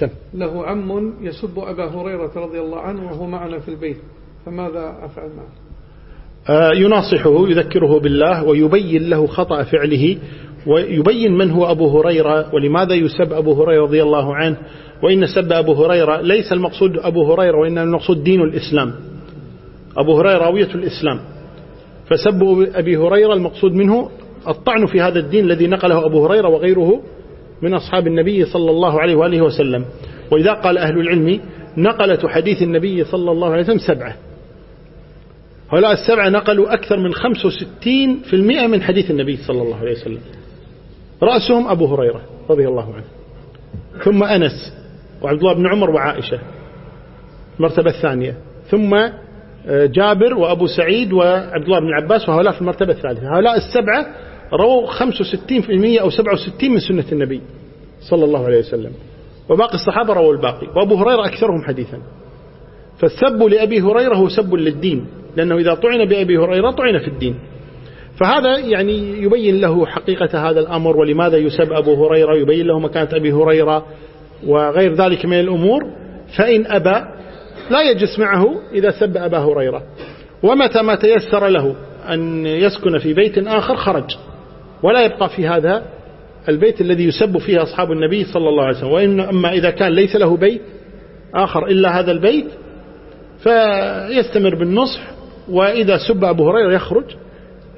سم. له عم يسب أبا هريرة رضي الله عنه وهو معنا في البيت. فماذا أفعل معه؟ آه، يناصحه يذكره بالله ويبين له خطأ فعله ويبين من هو أبو هريرة ولماذا يسب أبو هريرة رضي الله عنه. وإن سب أبو هريرة ليس المقصود أبو هريرة وإنما المقصود دين الإسلام. أبو هريرة راوية الإسلام. فسب أبي هريرة المقصود منه الطعن في هذا الدين الذي نقله أبو هريرة وغيره من أصحاب النبي صلى الله عليه وآله وسلم. وإذا قال أهل العلم نقلة حديث النبي صلى الله عليه وسلم سبعة. هؤلاء السبعة نقلوا أكثر من 65% من حديث النبي صلى الله عليه وسلم. رأسهم أبو هريرة رضي الله عنه. ثم أنس وعبد الله بن عمر وعائشة. المرتبة الثانية. ثم آه، جابر وأبو سعيد وعبد الله بن عباس وهؤلاء في المرتبة الثالثة. هؤلاء السبعة رووا 65% أو 67 من سنة النبي صلى الله عليه وسلم. وباقي الصحابة رووا الباقي. وأبو هريرة أكثرهم حديثا. فالسب لأبي هريرة هو سب للدين لأنه إذا طعن بأبي هريرة طعن في الدين. فهذا يعني يبين له حقيقة هذا الأمر ولماذا يسب أبو هريرة يبين له مكانة أبي هريرة وغير ذلك من الأمور. فإن أبى لا يجلس معه إذا سب أبا هريرة. ومتى ما تيسر له أن يسكن في بيت آخر خرج. ولا يبقى في هذا البيت الذي يسب فيه أصحاب النبي صلى الله عليه وسلم. وإن أما إذا كان ليس له بيت آخر إلا هذا البيت فيستمر بالنصح وإذا سب أبو هريرة يخرج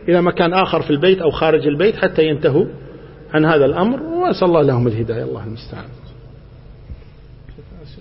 إلى مكان آخر في البيت أو خارج البيت حتى ينتهوا عن هذا الأمر. وأسأل الله لهم الهداية. الله المستعان.